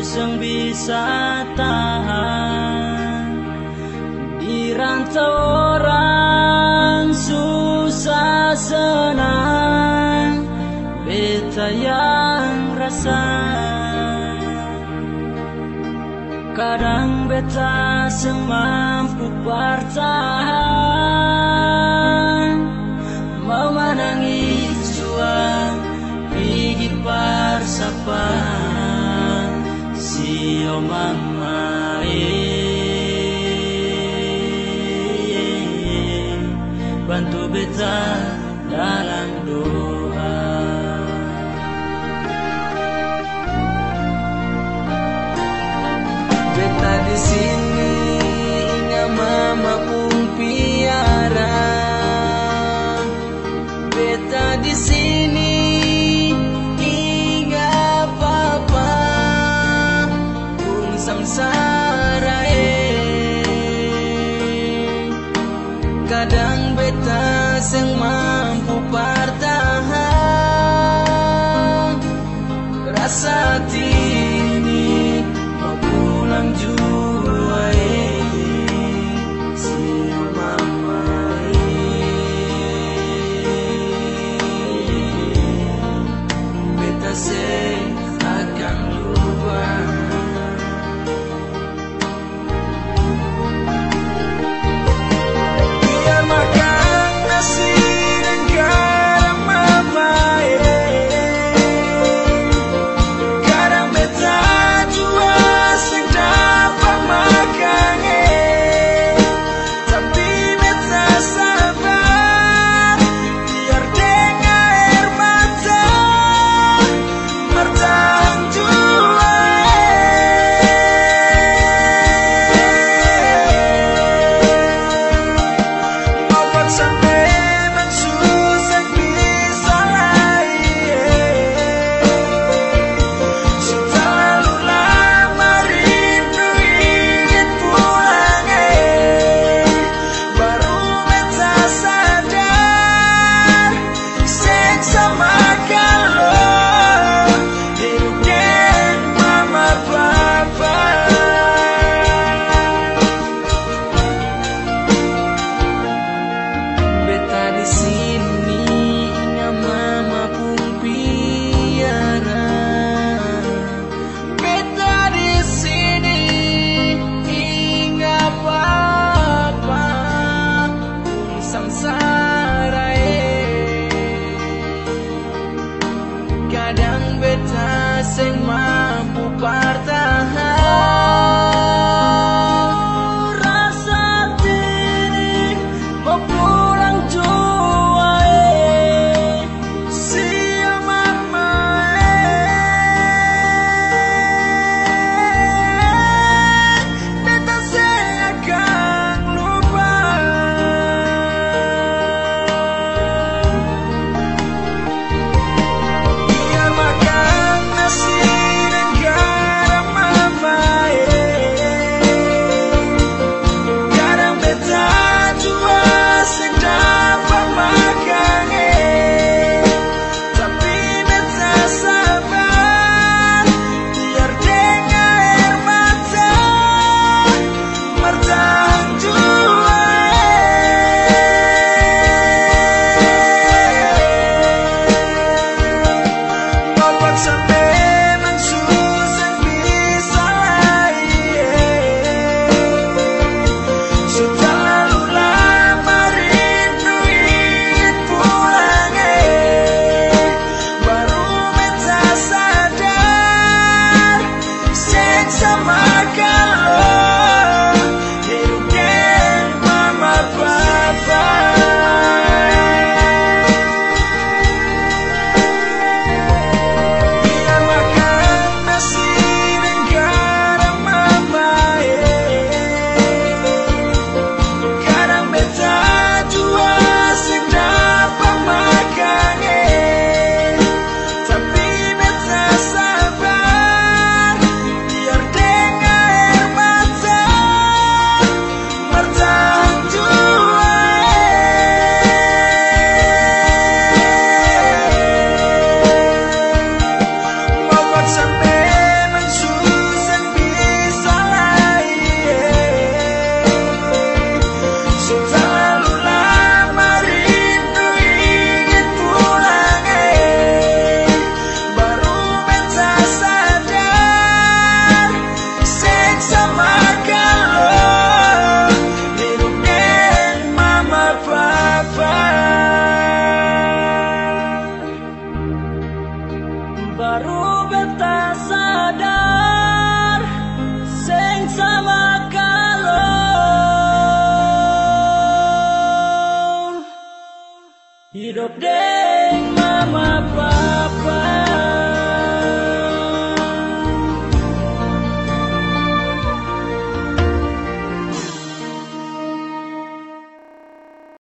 sang bisa tahan. Di rantau orang susah senang Beta yang rasa. Kadang beta semampu bertahan memandangi juang Gigi persapan Eh, eh, eh. Bantu beta dalam doa. kadang beta sing mampu bertahan Day.